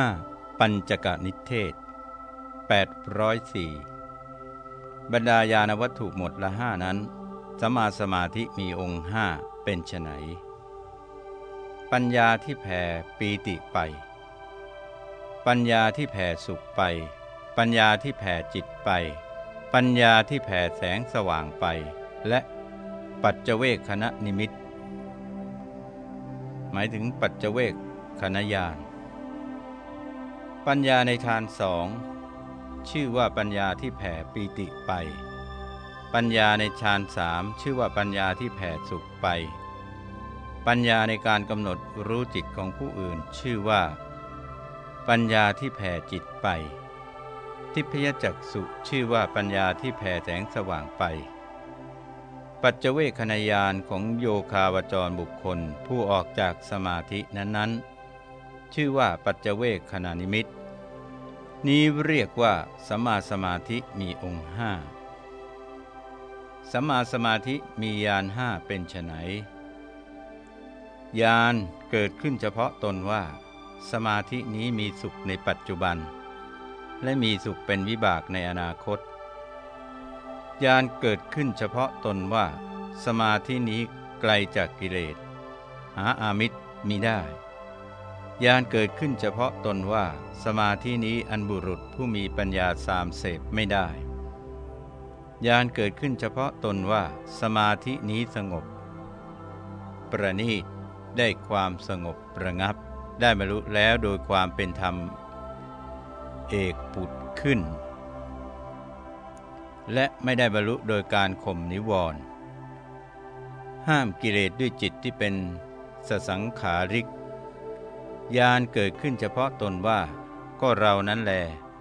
5. ปัญจกนิเทศ 804 บรรดาญาณวัตถุหมดละห้านั้นสมาสมาธิมีองค์ห้าเป็นไฉนปัญญาที่แผ่ปีติไป ปัญญาที่แผ่สุขไป ปัญญาที่แผ่จิตไป ปัญญาที่แผ่แสงสว่างไป และปัจเจเวกคณะนิมิต หมายถึงปัจเจเวกคณะญาณ ปัญญาในฌานสองชื่อว่าปัญญาที่แผ่ปีติไป ปัญญาในฌานสามชื่อว่าปัญญาที่แผ่สุขไป ปัญญาในการกำหนดรู้จิตของผู้อื่น ชื่อว่า ปัญญาที่แผ่จิตไป ทิพยจักสุชื่อว่าปัญญาที่แผ่แสงสว่างไป ปัจเจเวคณยานของโยคาวจรบุคคลผู้ออกจากสมาธินั้นๆ ชื่อว่าปัจเจเวคขณานิมิต นี้เรียกว่าสัมมาสมาธิมีองค์ห้าสัมมาสมาธิมียานห้าเป็นไฉนยานเกิดขึ้นเฉพาะตนว่า สมาธินี้มีสุขในปัจจุบัน และมีสุขเป็นวิบากในอนาคตยานเกิดขึ้นเฉพาะตนว่า สมาธินี้ไกลจากกิเลส หาอามิตรมีได้ ญาณเกิดขึ้นเฉพาะตนว่า สมาธินี้อันบุรุษผู้มีปัญญาสามเสพไม่ได้ญาณเกิดขึ้นเฉพาะตนว่า สมาธินี้สงบ ประณีตได้ความสงบประงับ ได้บรรลุแล้วโดยความเป็นธรรม เอกปุดขึ้น และไม่ได้บรรลุโดยการข่มนิวรณ์ห้ามกิเลสด้วยจิตที่เป็นสสังขาริก ญาณเกิดขึ้นเฉพาะตนว่า ก็เรานั้นแหล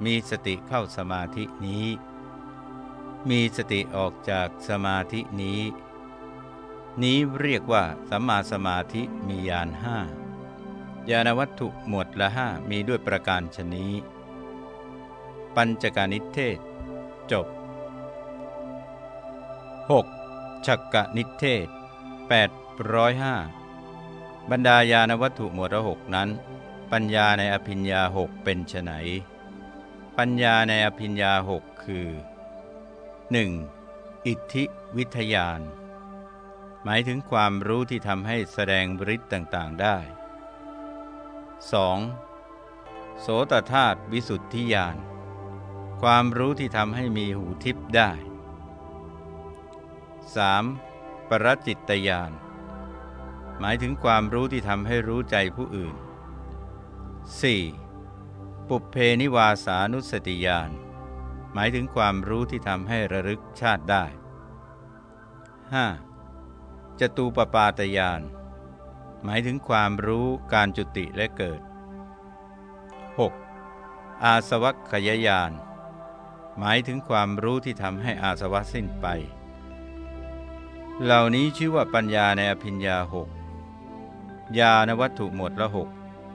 มีสติเข้าสมาธินี้ มีสติออกจากสมาธินี้ นี้เรียกว่าสัมมาสมาธิมีญาณห้ายานวัตถุหมวดละห้ามีด้วยประการชนี้ ปัญจการนิเทศ จบ 6. ชักกะนิเทศ805 บรรดาญาณวัตถุหมวดละหกนั้น ปัญญาในอภิญญาหกเป็นไฉนปัญญาในอภิญญาหกคือ 1. อิทธิวิทยาน หมายถึงความรู้ที่ทำให้แสดงฤทธิ์ต่างๆได้ 2. โสตธาตุวิสุทธิญาณ ความรู้ที่ทำให้มีหูทิพย์ได้ 3. ปรจิตตญาณ หมายถึงความรู้ที่ทำให้รู้ใจผู้อื่น 4. ปุเพนิวาสานุสติญาณหมายถึงความรู้ที่ทำให้ระลึกชาติได้ 5. จตูปปาตญาณหมายถึงความรู้การจุติและเกิด 6. อาสวัคขยญาณหมายถึงความรู้ที่ทำให้อาสวะสิ้นไป เหล่านี้ชื่อว่าปัญญาในอภิญญาหก ยานวัตถุหมดละหก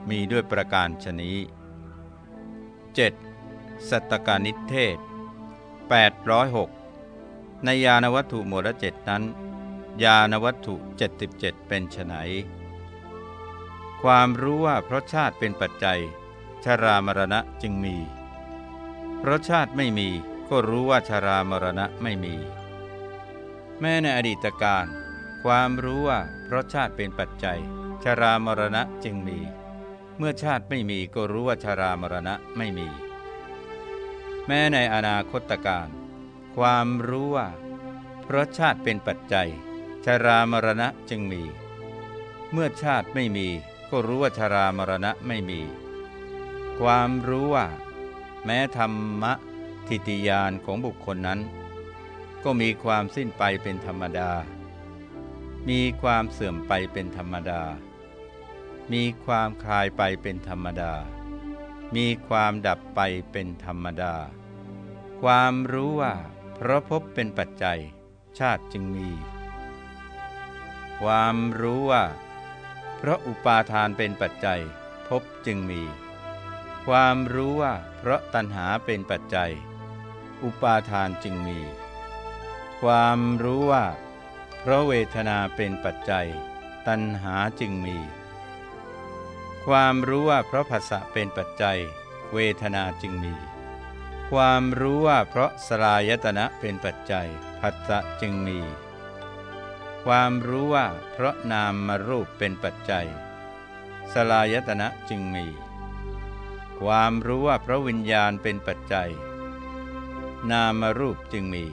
มีด้วยประการชนี้ 7. สัตตกานิเทศ 806 ในยานวัตถุหมวดละเจ็ดนั้น ยานวัตถุ 77 เป็นไนความรู้ว่าเพราะชาติเป็นปัจจัย ชรามรณะจึงมี เพราะชาติไม่มีก็รู้ว่าชรามรณะไม่มี แม้ในอดีตการ ความรู้ว่าเพราะชาติเป็นปัจจัย ชรามรณะจึงมี เมื่อชาติไม่มีก็รู้ว่าชารามรณะไม่มี แม้ในอนาคตการ ความรู้ว่า เพราะชาติเป็นปัจจัยชารามรณะจึงมี เมื่อชาติไม่มีก็รู้ว่าชารามรณะไม่มี ความรู้ว่า แม้ธรรมะทิฏยานของบุคคลนั้น ก็มีความสิ้นไปเป็นธรรมดา มีความเสื่อมไปเป็นธรรมดา มีความคลายไปเป็นธรรมดา มีความดับไปเป็นธรรมดา ความรู้ว่าเพราะพบเป็นปัจจัย ชาติจึงมี ความรู้ว่า เพราะอุปาทานเป็นปัจจัย พบจึงมี ความรู้ว่า เพราะตัณหาเป็นปัจจัย อุปาทานจึงมี ความรู้ว่า เพราะเวทนาเป็นปัจจัย ตัณหาจึงมี ความรู้ว่าเพราะภาษะเป็นปัจจัย เวทนาจึงมี ความรู้ว่าเพราะสลายตนะเป็นปัจจัยผัสสะจึงมี ความรู้ว่าเพราะนามมารูปเป็นปัจจัย สลายตนะจึงมี ความรู้ว่าเพราะวิญญาณเป็นปัจจัย นามรูปจึงมี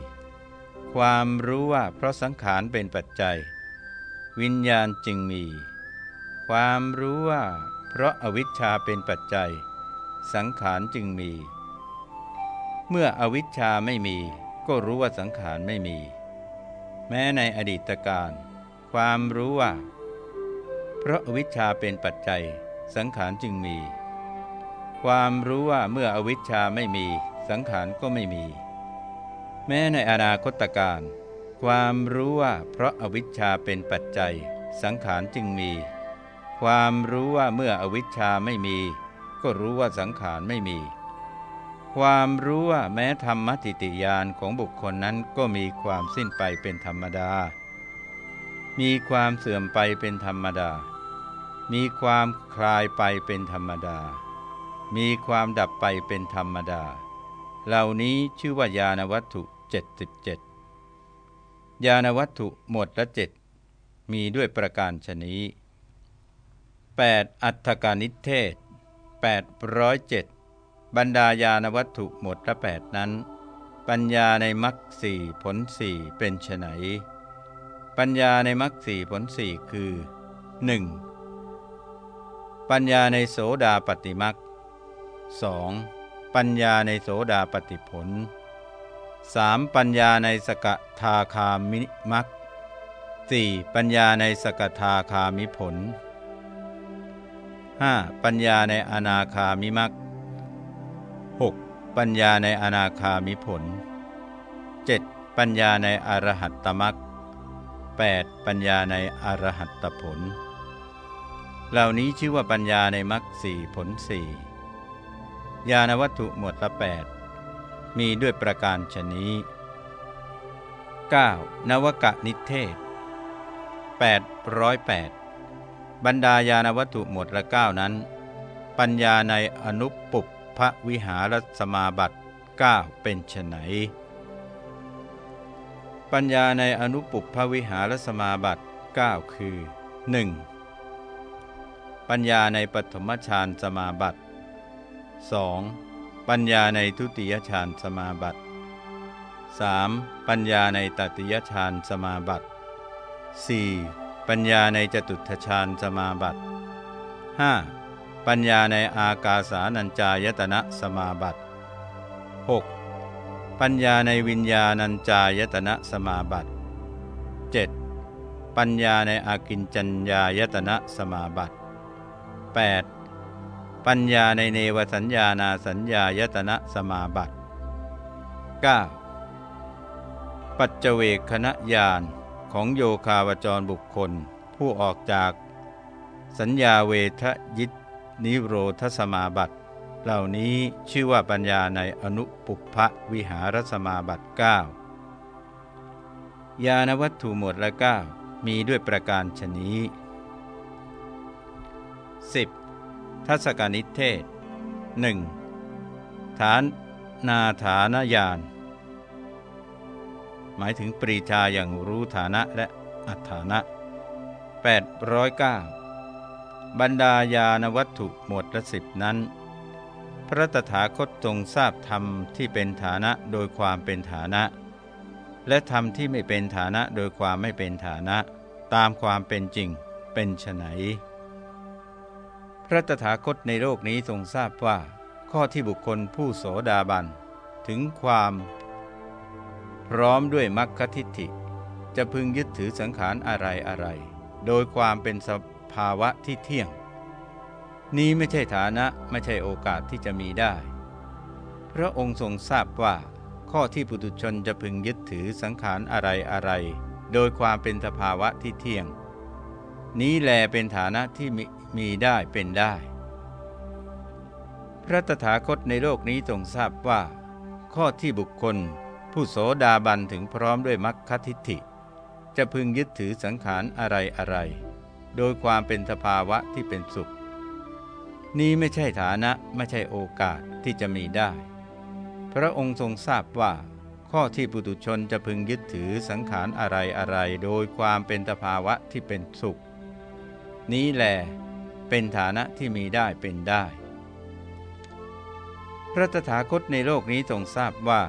ความรู้ว่าเพราะสังขารเป็นปัจจัย วิญญาณจึงมี ความรู้ว่า เพราะอวิชชาเป็นปัจจัย สังขารจึงมี เมื่ออวิชชาไม่มี ก็รู้ว่าสังขารไม่มี แม้ในอดีตการความรู้ว่า เพราะอวิชชาเป็นปัจจัย สังขารจึงมี ความรู้ว่าเมื่ออวิชชาไม่มี สังขารก็ไม่มี แม้ในอนาคตการความรู้ว่าเพราะอวิชชาเป็นปัจจัย สังขารจึงมี ความรู้ว่าเมื่ออวิชชาไม่มี ก็รู้ว่าสังขารไม่มี ความรู้ว่าแม้ธรรมติติยานของบุคคลนั้นก็มีความสิ้นไปเป็นธรรมดา มีความเสื่อมไปเป็นธรรมดา มีความคลายไปเป็นธรรมดา มีความดับไปเป็นธรรมดา เหล่านี้ชื่อว่ายานวัตถุ 77 ยานวัตถุหมดละเจ็ดมีด้วยประการชนี้ 8. อัฏฐกานิเทศ807 บรรดายานวัตถุหมดละแปดนั้น ปัญญาในมรรคสี่ผลสี่เป็นไฉนปัญญาในมรรคสี่ผลสี่คือ 1. ปัญญาในโสดาปฏิมรรค 2. ปัญญาในโสดาปฏิผล 3. ปัญญาในสกทาคามิมรรค 4. ปัญญาในสกทาคามิผล 5. ปัญญาในอนาคามิมัก 6. ปัญญาในอนาคามิผล 7. ปัญญาในอรหัตตมัก 8. ปัญญาในอรหัตตผล เหล่านี้ชื่อว่าปัญญาในมักสี่ผลสี่ญาณวัตถุหมวดละแปดมีด้วยประการชนี้ 9. นวกะนิเทศ 808 บรรดาญาณวัตถุหมดละเก้านั้น ปัญญาในอนุปุปพระวิหารสมาบัติ9เป็นไฉนปัญญาในอนุปุปพระวิหารสมาบัติ9คือ 1. ปัญญาในปฐมฌานสมาบัติ 2. ปัญญาในทุติยฌานสมาบัติ 3. ปัญญาในตติยฌานสมาบัติ 4. ปัญญาในจตุทชาญสมาบัติ 5. ปัญญาในอากาสานัญจายตนะสมาบัติ 6. ปัญญาในวิญญาณัญจายตนะสมาบัติ 7. ปัญญาในอากินจัญญายตนะสมาบัติ 8. ปัญญาในเนวสัญญานาสัญญายตนะสมาบัติ 9. ปัจเจเวคณะญาณ ของโยคาวจรบุคคล ผู้ออกจาก สัญญาเวทยิตนิโรธสมาบัติ เหล่านี้ชื่อว่าปัญญาในอนุปุพะวิหารสมาบัติ9ญาณวัตถุหมดละ9มีด้วยประการชนี้ 10. ทัศกนิเทศ 1. ฐานนาฐานญาณ หมายถึงปรีชาอย่างรู้ฐานะและอัฐานะ 809 บรรดาญาณวัตถุหมวดละสิบนั้น พระตถาคตทรงทราบธรรมที่เป็นฐานะโดยความเป็นฐานะ และธรรมที่ไม่เป็นฐานะโดยความไม่เป็นฐานะ ตามความเป็นจริงเป็นไฉนพระตถาคตในโลกนี้ทรงทราบว่า ข้อที่บุคคลผู้โสดาบัน ถึงความ พร้อมด้วยมรรคทิฏฐิ จะพึงยึดถือสังขารอะไรอะไร โดยความเป็นสภาวะที่เที่ยง นี้ไม่ใช่ฐานะไม่ใช่โอกาสที่จะมีได้ พระองค์ทรงทราบว่า ข้อที่ปุถุชนจะพึงยึดถือสังขารอะไรอะไร โดยความเป็นสภาวะที่เที่ยง นี้แลเป็นฐานะที่มมีได้เป็นได้ พระตถาคตในโลกนี้ทรงทราบว่า ข้อที่บุคคล ผู้โสดาบันถึงพร้อมด้วยมรรคทิฏฐิ จะพึงยึดถือสังขารอะไรอะไร โดยความเป็นสภาวะที่เป็นสุข นี้ไม่ใช่ฐานะไม่ใช่โอกาสที่จะมีได้ พระองค์ทรงทราบว่า ข้อที่ปุถุชนจะพึงยึดถือสังขารอะไรอะไร โดยความเป็นตภาวะที่เป็นสุข นี้แหลเป็นฐานะที่มีได้เป็นได้ พระตถาคตในโลกนี้ทรงทราบว่า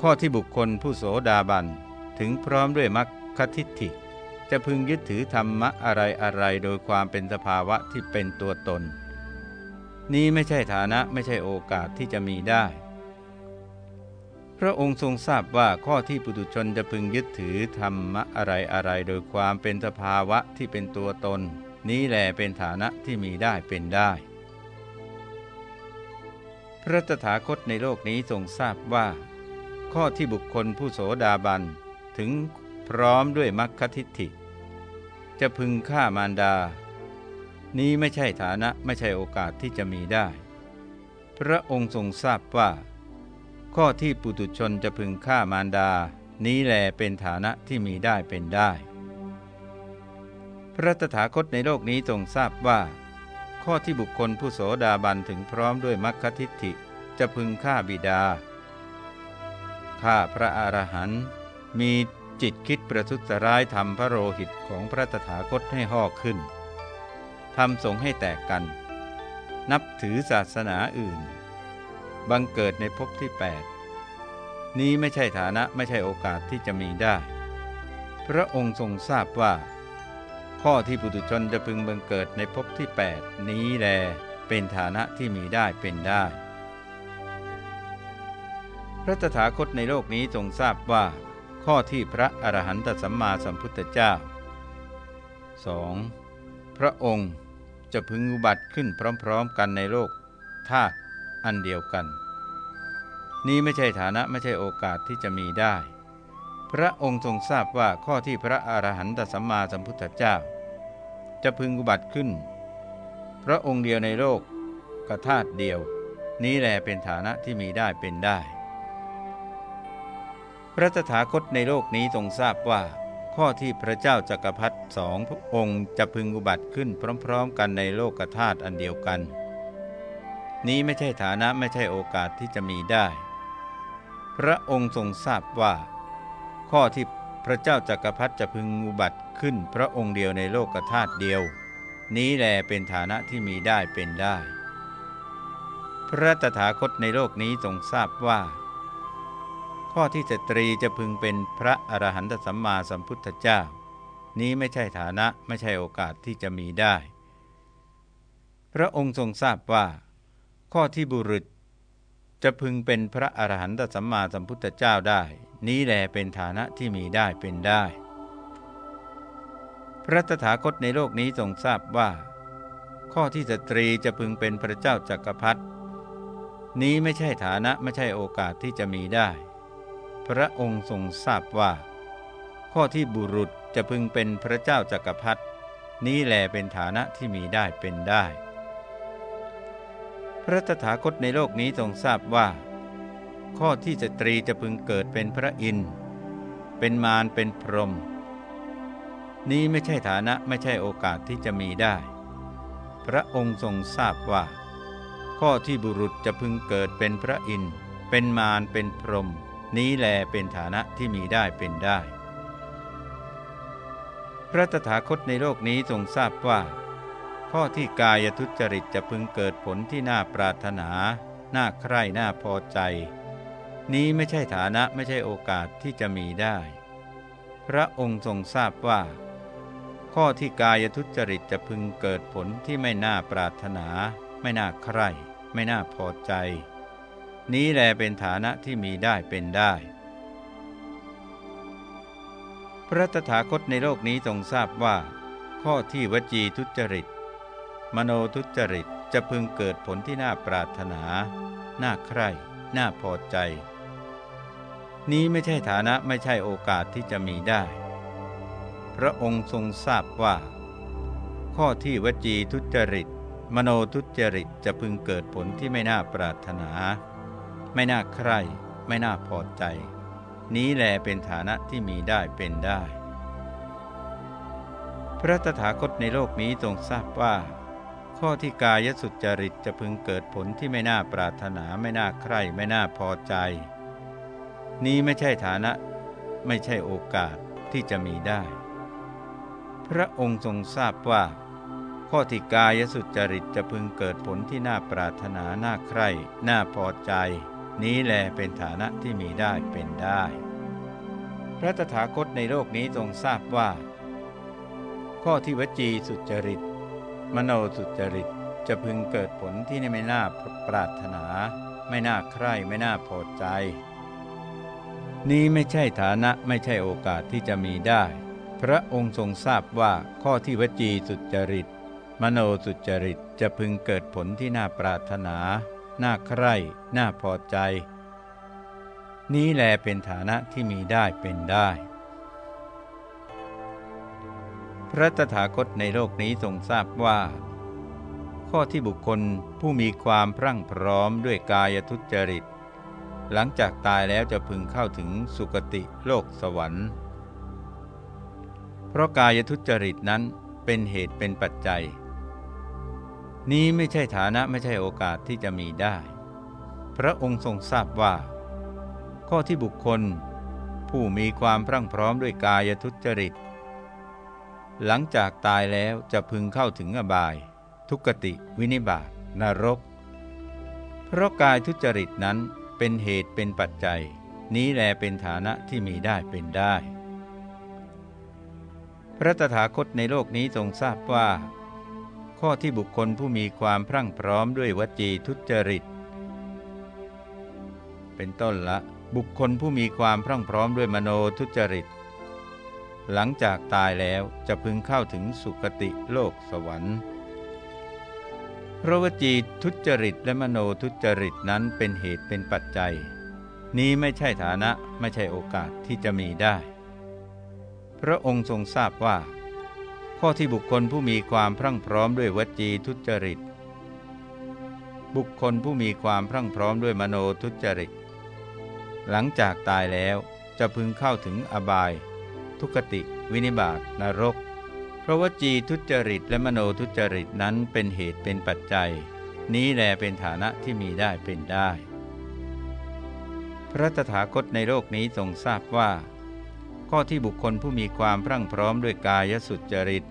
ข้อที่บุคคลผู้โสดาบัน ถึงพร้อมด้วยมรรคทิฏฐิ จะพึงยึดถือธรรมะอะไรอะไรโดยความเป็นสภาวะที่เป็นตัวตน นี้ไม่ใช่ฐานะไม่ใช่โอกาสที่จะมีได้ พระองค์ทรงทราบว่าข้อที่ปุถุชนจะพึงยึดถือธรรมะอะไรอะไรโดยความเป็นสภาวะที่เป็นตัวตน นี้แหลเป็นฐานะที่มีได้เป็นได้พระตถาคตในโลกนี้ทรงทราบว่า ข้อที่บุคคลผู้โสดาบัน ถึงพร้อมด้วยมรรคทิฏฐิ จะพึงฆ่ามารดา นี้ไม่ใช่ฐานะไม่ใช่โอกาสที่จะมีได้ พระองค์ทรงทราบว่า ข้อที่ปุตุชนจะพึงฆ่ามารดา นี้แลเป็นฐานะที่มีได้เป็นได้ พระตถาคตในโลกนี้ทรงทราบว่า ข้อที่บุคคลผู้โสดาบันถึงพร้อมด้วยมรรคทิฏฐิจะพึงฆ่าบิดา ฆ่าพระอรหันต์มีจิตคิดประทุษร้ายทำพระโลหิตของพระตถาคตให้ห่อขึ้นทำสงให้แตกกัน นับถือศาสนาอื่น บังเกิดในภพที่ 8 นี้ไม่ใช่ฐานะไม่ใช่โอกาสที่จะมีได้ พระองค์ทรงทราบว่า ข้อที่ปุถุชนจะพึงบังเกิดในภพที่ 8 นี้แลเป็นฐานะที่มีได้เป็นได้ พระตถาคตในโลกนี้ทรงทราบว่า ข้อที่พระอรหันตสัมมาสัมพุทธเจ้า 2. พระองค์จะพึงอุบัติขึ้นพร้อมๆกันในโลกธาตุอันเดียวกัน นี้ไม่ใช่ฐานะไม่ใช่โอกาสที่จะมีได้ พระองค์ทรงทราบว่าข้อที่พระอรหันตสัมมาสัมพุทธเจ้า จะพึงอุบัติขึ้น พระองค์เดียวในโลกกธาตุเดียว นี้แหลเป็นฐานะที่มีได้เป็นได้ พระตถาคตในโลกนี้ทรงทราบว่า ข้อที่พระเจ้าจักรพรรดิสององค์จะพึงอุบัติขึ้นพร้อมๆ กันในโลกธาตุอันเดียวกัน นี้ไม่ใช่ฐานะไม่ใช่โอกาสที่จะมีได้ พระองค์ทรงทราบว่า ข้อที่พระเจ้าจักรพรรดิจะพึงอุบัติขึ้นพระองค์เดียวในโลกธาตุเดียว นี้แลเป็นฐานะที่มีได้เป็นได้ พระตถาคตในโลกนี้ทรงทราบว่า ข้อที่สตรีจะพึงเป็นพระอรหันตสัมมาสัมพุทธเจ้า นี้ไม่ใช่ฐานะไม่ใช่โอกาสที่จะมีได้ พระองค์ทรงทราบว่า ข้อที่บุรุษจะพึงเป็นพระอรหันตสัมมาสัมพุทธเจ้าได้ นี้แหลเป็นฐานะที่มีได้เป็นได้ พระตถาคตในโลกนี้ทรงทราบว่า ข้อที่สตรีจะพึงเป็นพระเจ้าจักรพรรดินี้ไม่ใช่ฐานะไม่ใช่โอกาสที่จะมีได้ พระองค์ทรงทราบว่า ข้อที่บุรุษจะพึงเป็นพระเจ้าจักรพรรดินี้แลเป็นฐานะที่มีได้เป็นได้ พระตถาคตในโลกนี้ทรงทราบว่า ข้อที่สตรีจะพึงเกิดเป็นพระอินทร์เป็นมารเป็นพรหมนี้ไม่ใช่ฐานะไม่ใช่โอกาสที่จะมีได้ พระองค์ทรงทราบว่า ข้อที่บุรุษจะพึงเกิดเป็นพระอินทร์เป็นมารเป็นพรหม นี้แลเป็นฐานะที่มีได้เป็นได้ พระตถาคตในโลกนี้ทรงทราบว่า ข้อที่กายทุจริตจะพึงเกิดผลที่น่าปรารถนา น่าใคร่น่าพอใจ นี้ไม่ใช่ฐานะไม่ใช่โอกาสที่จะมีได้ พระองค์ทรงทราบว่า ข้อที่กายทุจริตจะพึงเกิดผลที่ไม่น่าปรารถนา ไม่น่าใคร่ ไม่น่าพอใจ นี้แลเป็นฐานะที่มีได้เป็นได้ พระตถาคตในโลกนี้ทรงทราบว่า ข้อที่วจีทุจริต มโนทุจริตจะพึงเกิดผลที่น่าปรารถนา น่าใคร่ น่าพอใจ นี้ไม่ใช่ฐานะไม่ใช่โอกาสที่จะมีได้ พระองค์ทรงทราบว่า ข้อที่วจีทุจริต มโนทุจริตจะพึงเกิดผลที่ไม่น่าปรารถนา ไม่น่าใคร่ไม่น่าพอใจ นี้แลเป็นฐานะที่มีได้เป็นได้ พระตถาคตในโลกนี้ทรงทราบว่า ข้อที่กายสุจริตจะพึงเกิดผลที่ไม่น่าปรารถนาไม่น่าใคร่ไม่น่าพอใจ นี้ไม่ใช่ฐานะ ไม่ใช่โอกาสที่จะมีได้ พระองค์ทรงทราบว่าข้อที่กายสุจริตจะพึงเกิดผลที่น่าปรารถนาน่าใคร่น่าพอใจ นี้แลเป็นฐานะที่มีได้เป็นได้ พระตถาคตในโลกนี้ทรงทราบว่า ข้อที่วจีสุจริต มโนสุจริตจะพึงเกิดผลที่ไม่น่าปรารถนา ไม่น่าใคร่ไม่น่าพอใจ นี้ไม่ใช่ฐานะไม่ใช่โอกาสที่จะมีได้ พระองค์ทรงทราบว่าข้อที่วจีสุจริต มโนสุจริตจะพึงเกิดผลที่น่าปรารถนา น่าใคร่น่าพอใจ นี้แลเป็นฐานะที่มีได้เป็นได้ พระตถาคตในโลกนี้ทรงทราบว่า ข้อที่บุคคลผู้มีความพรั่งพร้อมด้วยกายทุจริต หลังจากตายแล้วจะพึงเข้าถึงสุคติโลกสวรรค์ เพราะกายทุจริตนั้นเป็นเหตุเป็นปัจจัย นี้ไม่ใช่ฐานะไม่ใช่โอกาสที่จะมีได้ พระองค์ทรงทราบว่า ข้อที่บุคคล ผู้มีความพรั่งพร้อมด้วยกายทุจริต หลังจากตายแล้วจะพึงเข้าถึงอบาย ทุกติ วินิบาตนรก เพราะกายทุจริตนั้นเป็นเหตุเป็นปัจจัย นี้แลเป็นฐานะที่มีได้เป็นได้ พระตถาคตในโลกนี้ทรงทราบว่า ข้อที่บุคคลผู้มีความพรั่งพร้อมด้วยวจีทุจริต เป็นต้นละ บุคคลผู้มีความพรั่งพร้อมด้วยมโนทุจริต หลังจากตายแล้วจะพึงเข้าถึงสุคติโลกสวรรค์พราะวจีทุจริตและมโนทุจริตนั้นเป็นเหตุเป็นปัจจัย นี้ไม่ใช่ฐานะไม่ใช่โอกาสที่จะมีได้ พระองค์ทรงทราบว่า ข้อที่บุคคลผู้มีความพรั่งพร้อมด้วยวจีทุจริต บุคคลผู้มีความพรั่งพร้อมด้วยมโนทุจริต หลังจากตายแล้วจะพึงเข้าถึงอบาย ทุกติ วินิบาตนรก เพราะวจีทุจริตและมโนทุจริตนั้นเป็นเหตุเป็นปัจจัย นี้แลเป็นฐานะที่มีได้เป็นได้ พระตถาคตในโลกนี้ทรงทราบว่าข้อที่บุคคลผู้มีความพรั่งพร้อมด้วยกายสุจริต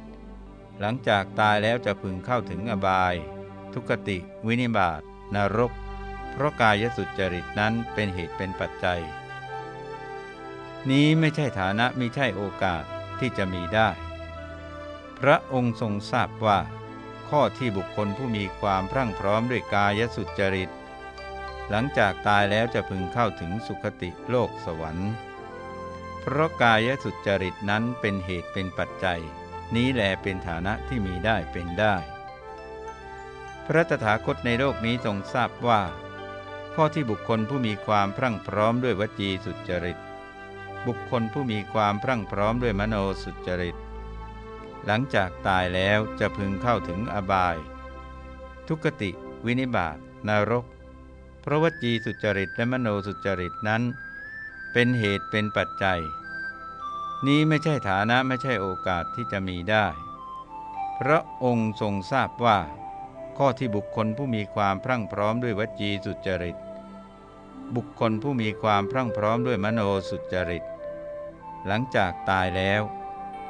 หลังจากตายแล้วจะพึงเข้าถึงอบาย ทุกติ วินิบาตนรก เพราะกายสุจริตนั้นเป็นเหตุเป็นปัจจัย นี้ไม่ใช่ฐานะไม่ใช่โอกาสที่จะมีได้ พระองค์ทรงทราบว่า ข้อที่บุคคลผู้มีความพรั่งพร้อมด้วยกายสุจริต หลังจากตายแล้วจะพึงเข้าถึงสุคติโลกสวรรค์ เพราะกายสุจริตนั้นเป็นเหตุเป็นปัจจัย นี้แหลเป็นฐานะที่มีได้เป็นได้ พระตถาคตในโลกนี้ทรงทราบว่า ข้อที่บุคคลผู้มีความพรั่งพร้อมด้วยวจีสุจริต บุคคลผู้มีความพรั่งพร้อมด้วยมโนสุจริต หลังจากตายแล้วจะพึงเข้าถึงอบาย ทุกติ วินิบาตนรก เพราะวจีสุจริตและมโนสุจริตนั้น เป็นเหตุเป็นปัจจัย นี้ไม่ใช่ฐานะไม่ใช่โอกาสที่จะมีได้ พระองค์ทรงทราบว่า ข้อที่บุคคลผู้มีความพรั่งพร้อมด้วยวจีสุจริต บุคคลผู้มีความพรั่งพร้อมด้วยมโนสุจริต หลังจากตายแล้ว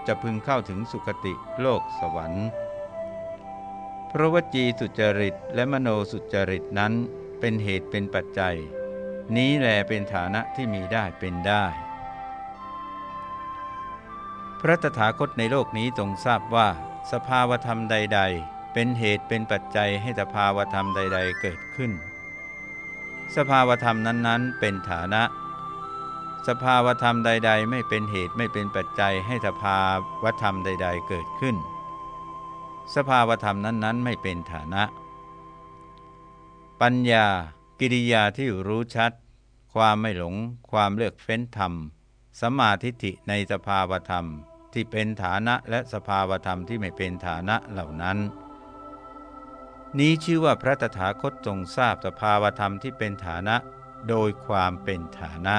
จะพึงเข้าถึงสุคติโลกสวรรค์เพราะวจีสุจริตและมโนสุจริตนั้นเป็นเหตุเป็นปัจจัย นี้แลเป็นฐานะที่มีได้เป็นได้ พระตถาคตในโลกนี้ทรงทราบว่า สภาวธรรมใด ๆ เป็นเหตุเป็นปัจจัยให้สภาวธรรมใด ๆ เกิดขึ้น สภาวธรรมนั้นๆ เป็นฐานะ สภาวธรรมใด ๆ ไม่เป็นเหตุไม่เป็นปัจจัยให้สภาวธรรมใด ๆ เกิดขึ้น สภาวธรรมนั้นๆ ไม่เป็นฐานะ ปัญญา กิริยาที่รู้ชัด ความไม่หลง ความเลือกเฟ้นธรรมสมาธิฐิในสภาวธรรม ที่เป็นฐานะและสภาวธรรมที่ไม่เป็นฐานะเหล่านั้น นี้ชื่อว่าพระตถาคตทรงทราบสภาวธรรมที่เป็นฐานะโดยความเป็นฐานะ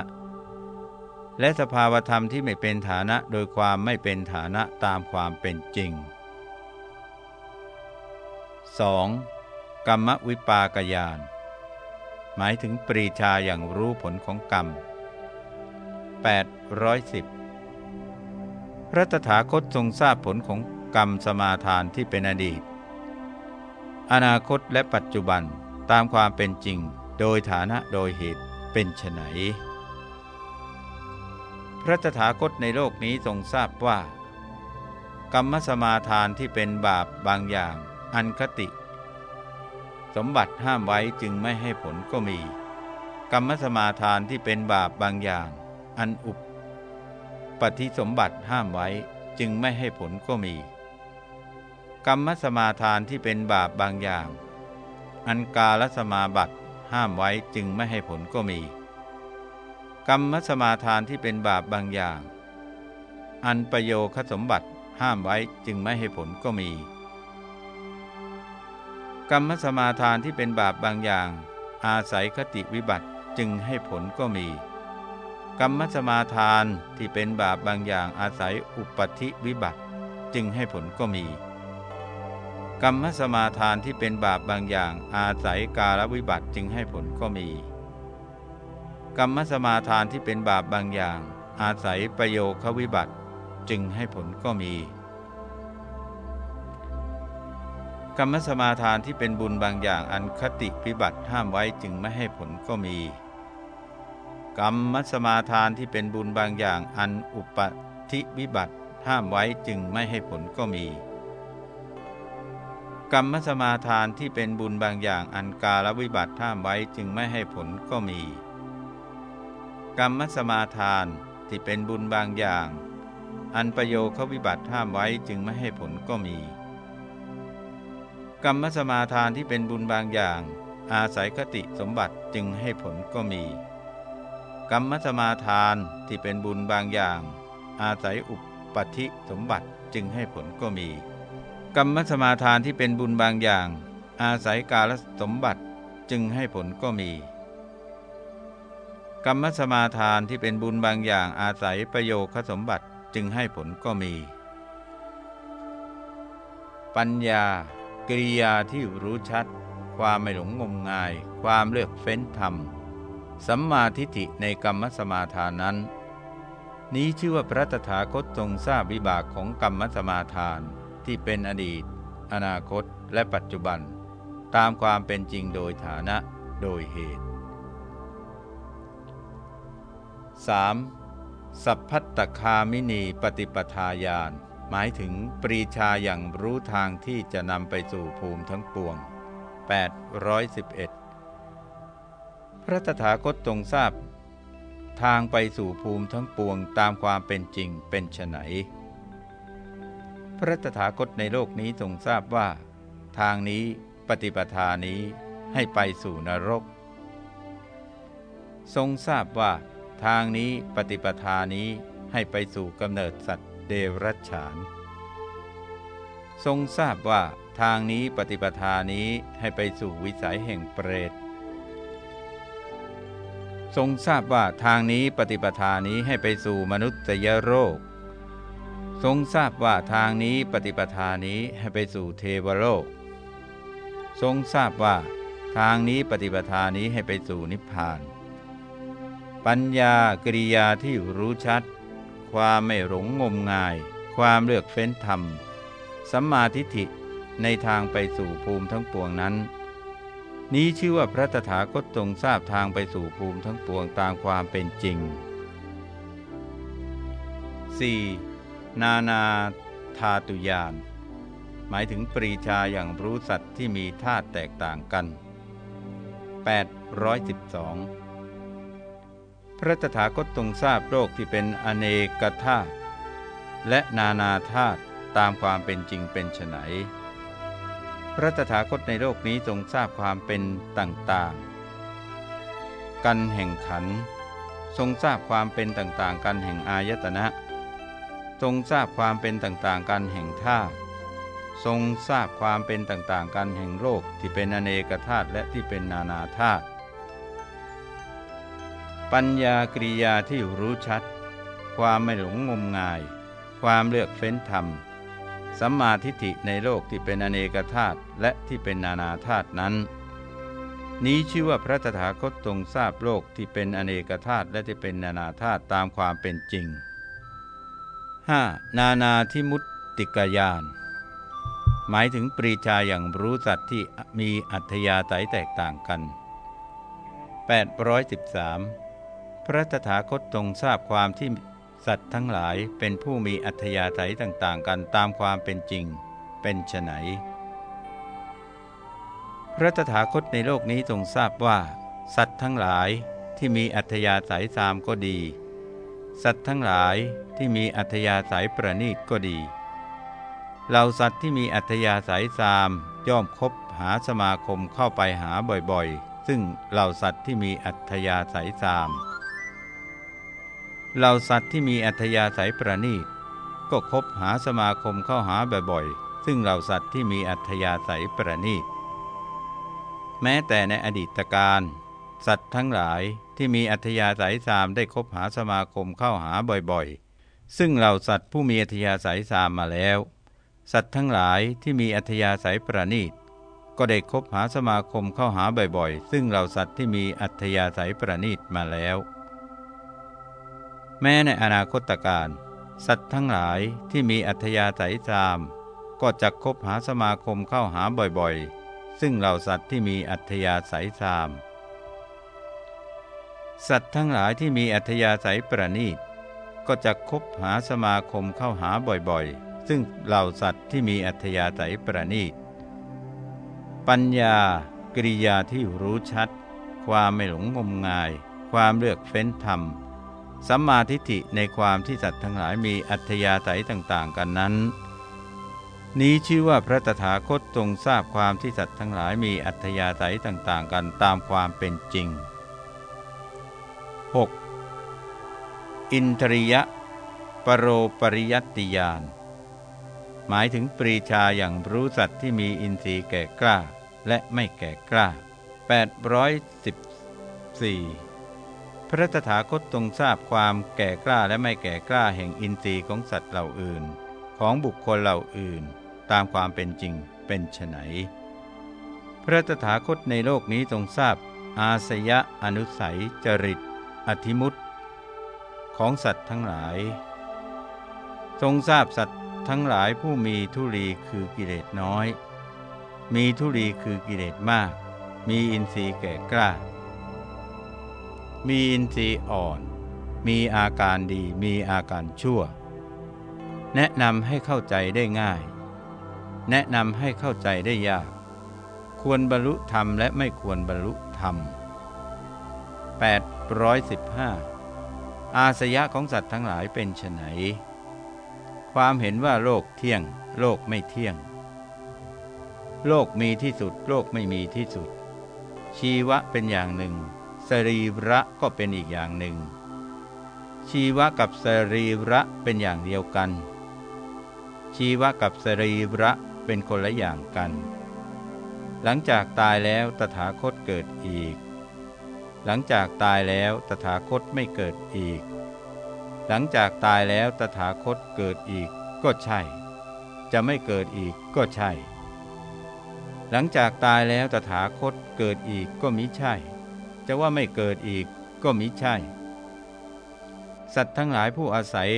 และสภาวธรรมที่ไม่เป็นฐานะโดยความไม่เป็นฐานะตามความเป็นจริง 2. กรรมวิปากยานหมายถึงปรีชาอย่างรู้ผลของกรรม 810 พระตถาคตทรงทราบผลของกรรมสมาทานที่เป็นอดีต อนาคตและปัจจุบันตามความเป็นจริง โดยฐานะโดยเหตุเป็นไฉนพระตถาคตในโลกนี้ทรงทราบว่า กรรมสมาทานที่เป็นบาปบางอย่าง อันคติ สมบัติห้ามไว้จึงไม่ให้ผลก็มี กรรมสมาทานที่เป็นบาปบางอย่าง อันอุป ปฏิสมบัติห้ามไว้จึงไม่ให้ผลก็มี กรรมสมาทานที่เป็นบาปบางอย่าง อันกาลสมาบัติห้ามไว้จึงไม่ให้ผลก็มี กรรมสมาทานที่เป็นบาปบางอย่าง อันประโยคสมบัติห้ามไว้จึงไม่ให้ผลก็มี กรรมสมาทานที่เป็นบาปบางอย่าง อาศัยคติวิบัติจึงให้ผลก็มี กรรมสมาทานที่เป็นบาปบางอย่างอาศัยอุปธิวิบัติ จึงให้ผลก็มี กรรมสมาทานที่เป็นบาปบางอย่างอาศัยกาลวิบัติจึงให้ผลก็มี กรรมสมาทานที่เป็นบาปบางอย่าง อาศัยประโยควิบัติจึงให้ผลก็มี กรรมสมาทานที่เป็นบุญบางอย่างอันคติพิบัติห้ามไว้จึงไม่ให้ผลก็มี กรรมสมาทานที่เป็นบุญบางอย่างอันอุปธิวิบัติห้ามไว้จึงไม่ให้ผลก็มี กรรมสมาทานที่เป็นบุญบางอย่างอันกาลวิบัติห้ามไว้จึงไม่ให้ผลก็มี กรรมสมาทานที่เป็นบุญบางอย่าง อันประโยควิบัติห้ามไว้จึงไม่ให้ผลก็มี กรรมสมาทานที่เป็นบุญบางอย่าง อาศัยคติสมบัติจึงให้ผลก็มี กรรมสมาทานที่เป็นบุญบางอย่าง อาศัยอุปปธิสมบัติจึงให้ผลก็มี กรรมสมาทานที่เป็นบุญบางอย่าง อาศัยกาลสมบัติจึงให้ผลก็มี กรรมสมาทานที่เป็นบุญบางอย่างอาศัยประโยคสมบัติจึงให้ผลก็มี ปัญญา กิริยาที่รู้ชัด ความไม่หลงงมงาย ความเลือกเฟ้นธรรม สัมมาทิฏฐิในกรรมสมาทานนั้น นี้ชื่อว่าพระตถาคตทรงทราบวิบากของกรรมสมาทานที่เป็นอดีต อนาคต และปัจจุบัน ตามความเป็นจริงโดยฐานะโดยเหตุ 3. สัพพัตตคามินีปฏิปทาญาณหมายถึงปรีชาอย่างรู้ทางที่จะนำไปสู่ภูมิทั้งปวง 811 พระตถาคตทรงทราบ ทางไปสู่ภูมิทั้งปวงตามความเป็นจริงเป็นไฉนพระตถาคตในโลกนี้ทรงทราบว่า ทางนี้ปฏิปทานี้ให้ไปสู่นรก ทรงทราบว่า ทางนี้ปฏิปทานี้ให้ไปสู่กำเนิดสัตว์เดรัจฉาน ทรงทราบว่าทางนี้ปฏิปทานี้ให้ไปสู่วิสัยแห่งเปรต ทรงทราบว่าทางนี้ปฏิปทานี้ให้ไปสู่มนุษยโรค ทรงทราบว่าทางนี้ปฏิปทานี้ให้ไปสู่เทวโลก ทรงทราบว่าทางนี้ปฏิปทานี้ให้ไปสู่นิพพาน ปัญญากริยาที่รู้ชัด ความไม่หลงงมงาย ความเลือกเฟ้นธรรม สัมมาทิฏฐิในทางไปสู่ภูมิทั้งปวงนั้น นี้ชื่อว่าพระตถาคตทรงทราบทางไปสู่ภูมิทั้งปวงตามความเป็นจริง 4. นานาธาตุยาน หมายถึงปรีชาอย่างรู้สัตว์ที่มีธาตุแตกต่างกัน 812 พระตถาคตทรงทราบโลกที่เป็นอเนกธาตุและนานาธาตุตามความเป็นจริงเป็นไฉน พระตถาคตในโลกนี้ทรงทราบความเป็นต่างๆ กันแห่งขัน ทรงทราบความเป็นต่างๆ กันแห่งอายตนะ ทรงทราบความเป็นต่างๆ กันแห่งธาทรงทราบความเป็นต่างๆ กันแห่งโลกที่เป็นอเนกธาตุและที่เป็นนานาธาตุปัญญากริยาที่รู้ชัด ความไม่หลงงมงาย ความเลือกเฟ้นธรรม สัมมาทิฏฐิในโลกที่เป็นอเนกธาตุและที่เป็นนานาธาตุนั้น นี้ชื่อว่าพระตถาคตทรงทราบโลกที่เป็นอเนกธาตุและที่เป็นนานาธาตุตามความเป็นจริง 5. นานาทิมุตติกายานหมายถึงปรีชาอย่างรู้สัตว์ที่มีอัธยาศัยแตกต่างกัน 813 พระตถาคตทรงทราบความที่ สัตว์ทั้งหลายเป็นผู้มีอัธยาศัยต่างๆ กันตามความเป็นจริง เป็นไฉนพระตถาคตในโลกนี้ทรงทราบว่า สัตว์ทั้งหลายที่มีอัธยาศัยสามก็ดี สัตว์ทั้งหลายที่มีอัธยาศัยประณีตก็ดีเหล่าสัตว์ที่มีอัธยาศัยสามย่อมคบหาสมาคมเข้าไปหาบ่อยๆ ซึ่งเหล่าสัตว์ที่มีอัธยาศัยสาม เหล่าสัตว์ที่มีอัธยาศัยประณีตก็คบหาสมาคมเข้าหาบ่อยๆ ซึ่งเหล่าสัตว์ที่มีอัธยาศัยประณีตแม้แต่ในอดีตการสัตว์ทั้งหลายที่มีอัธยาศัยสามได้คบหาสมาคมเข้าหาบ่อยๆ ซึ่งเหล่าสัตว์ผู้มีอัธยาศัยสามมาแล้ว สัตว์ทั้งหลายที่มีอัธยาศัยประณีตก็ได้คบหาสมาคมเข้าหาบ่อยๆ ซึ่งเหล่าสัตว์ที่มีอัธยาศัยประณีตมาแล้ว แม้ในอนาคตการ สัตว์ทั้งหลายที่มีอัธยาศัยจาม ก็จะคบหาสมาคมเข้าหาบ่อยๆ ซึ่งเหล่าสัตว์ที่มีอัธยาศัยจาม สัตว์ทั้งหลายที่มีอัธยาศัยประณีตก็จะคบหาสมาคมเข้าหาบ่อยๆ ซึ่งเหล่าสัตว์ที่มีอัธยาศัยประณีต ปัญญากริยาที่รู้ชัด ความไม่หลงงมงาย ความเลือกเฟ้นธรรม สัมมาทิฏฐิในความที่สัตว์ทั้งหลายมีอัธยาศัยต่างๆ กันนั้น นี้ชื่อว่าพระตถาคตทรงทราบความที่สัตว์ทั้งหลายมีอัธยาศัยต่าง ๆ กันตามความเป็นจริง 6. อินทริยะ ปรโรปริยัติยานหมายถึงปรีชาอย่างรู้สัตว์ที่มีอินทรีย์แก่กล้า และไม่แก่กล้า 814 พระตถาคตทรงทราบความแก่กล้าและไม่แก่กล้าแห่งอินทรีย์ของสัตว์เหล่าอื่น ของบุคคลเหล่าอื่น ตามความเป็นจริงเป็นไฉนพระตถาคตในโลกนี้ทรงทราบ อาสยะอนุสัยจริต อธิมุตของสัตว์ทั้งหลาย ทรงทราบสัตว์ทั้งหลายผู้มีทุลีคือกิเลสน้อย มีทุลีคือกิเลสมาก มีอินทรีย์แก่กล้า มีอินทรีย์อ่อน มีอาการดีมีอาการชั่ว แนะนำให้เข้าใจได้ง่าย แนะนำให้เข้าใจได้ยาก ควรบรรลุธรรมและไม่ควรบรรลุธรรม 815 อาสยะของสัตว์ทั้งหลายเป็นไฉนความเห็นว่าโลกเที่ยง โลกไม่เที่ยง โลกมีที่สุด โลกไม่มีที่สุด ชีวะเป็นอย่างหนึ่ง สรีระก็เป็นอีกอย่างหนึ่ง ชีวะกับสรีระเป็นอย่างเดียวกัน ชีวะกับสรีระเป็นคนละอย่างกัน หลังจากตายแล้วตถาคตเกิดอีก หลังจากตายแล้วตถาคตไม่เกิดอีก หลังจากตายแล้วตถาคตเกิดอีกก็ใช่ จะไม่เกิดอีกก็ใช่ หลังจากตายแล้วตถาคตเกิดอีกก็มิใช่ จะว่าไม่เกิดอีกก็มิใช่ สัตว์ทั้งหลายผู้อาศัย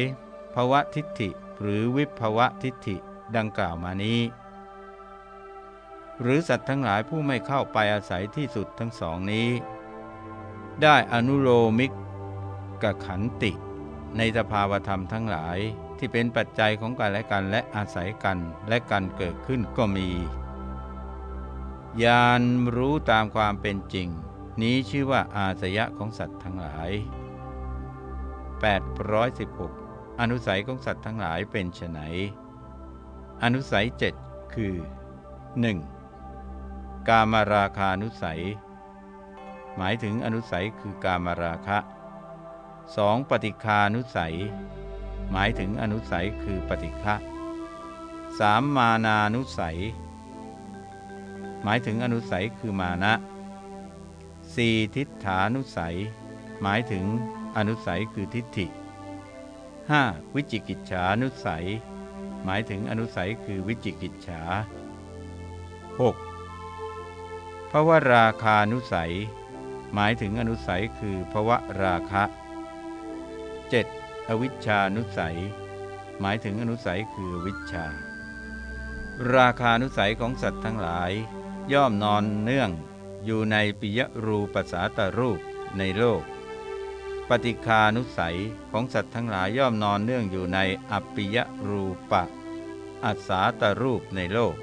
ภวะทิฏฐิหรือวิภวะทิฏฐิดังกล่าวมานี้ หรือสัตว์ทั้งหลายผู้ไม่เข้าไปอาศัยที่สุดทั้งสองนี้ ได้อนุโลมิกกับขันติ ในสภาวธรรมทั้งหลายที่เป็นปัจจัยของกันและกันและอาศัยกันและกันเกิดขึ้นก็มียานรู้ตามความเป็นจริง นี้ชื่อว่าอาสยะของสัตว์ทั้งหลาย 816 อนุสัยของสัตว์ทั้งหลายเป็นไฉนอนุสัยเจ็ดคือ 1. กามราคานุสัย หมายถึงอนุสัยคือกามราคะ 2. ปฏิคานุสัย หมายถึงอนุสัยคือปฏิฆะ 3. มานานุสัย หมายถึงอนุสัยคือมานะ สี่ทิฏฐานุสัย หมายถึงอนุสัยคือทิฏฐิ 5. วิจิกิจฉานุสัย หมายถึงอนุสัยคือวิจิกิจฉา 6. ภวราคานุสัย หมายถึงอนุสัยคือภวราคะ 7. อวิชชานุสัย หมายถึงอนุสัยคือวิชชาราคานุสัยของสัตว์ทั้งหลาย ย่อมนอนเนื่อง อยู่ในปิยรูปสาตรูปในโลก ปฏิคานุสัยของสัตว์ทั้งหลายย่อมนอนเนื่องอยู่ในอปิยรูปะอัสาตรูปในโลก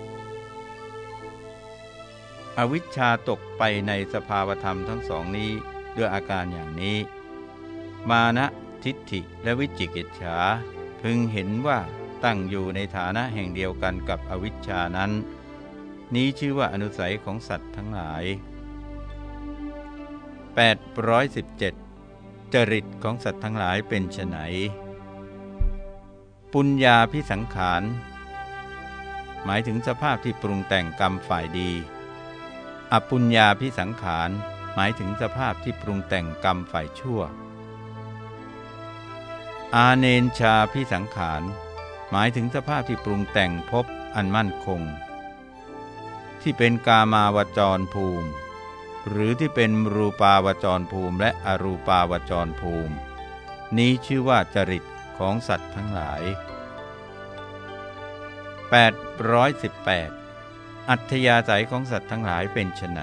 อวิชชาตกไปในสภาวธรรมทั้งสองนี้ด้วยอาการอย่างนี้ มานะทิฏฐิและวิจิกิจฉาพึงเห็นว่าตั้งอยู่ในฐานะแห่งเดียวกันกับอวิชชานั้น นี้ชื่อว่าอนุสัยของสัตว์ทั้งหลาย 817 จริตของสัตว์ทั้งหลายเป็นไฉนปุญญาพิสังขาร หมายถึงสภาพที่ปรุงแต่งกรรมฝ่ายดี อปุญญาพิสังขาร หมายถึงสภาพที่ปรุงแต่งกรรมฝ่ายชั่ว อาเนนชาพิสังขาร หมายถึงสภาพที่ปรุงแต่งพบอันมั่นคง ที่เป็นกามาวจรภูมิ หรือที่เป็นรูปาวจรภูมิและอรูปาวจรภูมิ นี้ชื่อว่าจริตของสัตว์ทั้งหลาย 818 อัธยาศัยของสัตว์ทั้งหลายเป็นไฉน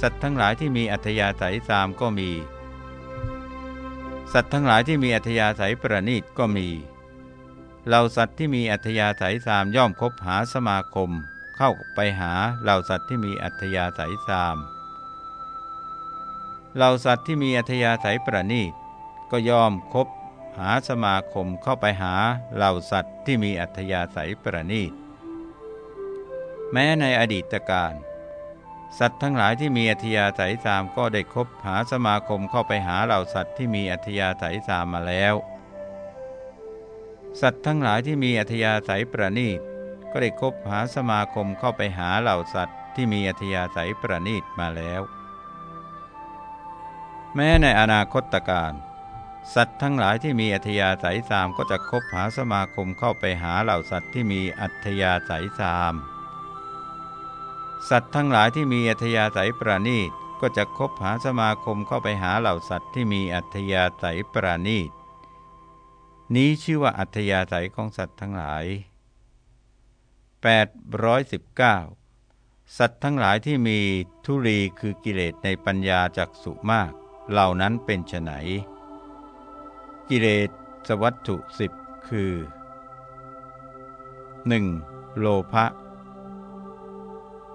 สัตว์ทั้งหลายที่มีอัธยาศัยสามก็มี สัตว์ทั้งหลายที่มีอัธยาศัยประณีตก็มี เราสัตว์ที่มีอัธยาศัยสามย่อมคบหาสมาคม เข้าไปหาเหล่าสัตว์ที่มีอัธยาศัยสามเหล่าสัตว์ที่มีอัธยาศัยประณีตก็ยอมคบหาสมาคมเข้าไปหาเหล่าสัตว์ที่มีอัธยาศัยประณีต แม้ในอดีตการ สัตว์ทั้งหลายที่มีอัธยาศัยสามก็ได้คบหาสมาคมเข้าไปหาเหล่าสัตว์ที่มีอัธยาศัยสามมาแล้ว สัตว์ทั้งหลายที่มีอัธยาศัยประณีต ก็ได้คบหาสมาคมเข้าไปหาเหล่าสัตว์ที่มีอัธยาศัยประณีตมาแล้ว แม้ในอนาคตการสัตว์ทั้งหลายที่มีอัธยาศัยสามก็จะคบหาสมาคมเข้าไปหาเหล่าสัตว์ที่มีอัธยาศัยสามสัตว์ทั้งหลายที่มีอัธยาศัยประณีตก็จะคบหาสมาคมเข้าไปหาเหล่าสัตว์ที่มีอัธยาศัยประณีต นี้ชื่อว่าอัธยาศัยของสัตว์ทั้งหลาย 819 สัตว์ทั้งหลายที่มีทุลีคือกิเลสในปัญญาจักสุมาก เหล่านั้นเป็นไฉนกิเลสสวัตถุสิบคือ 1. โลภะ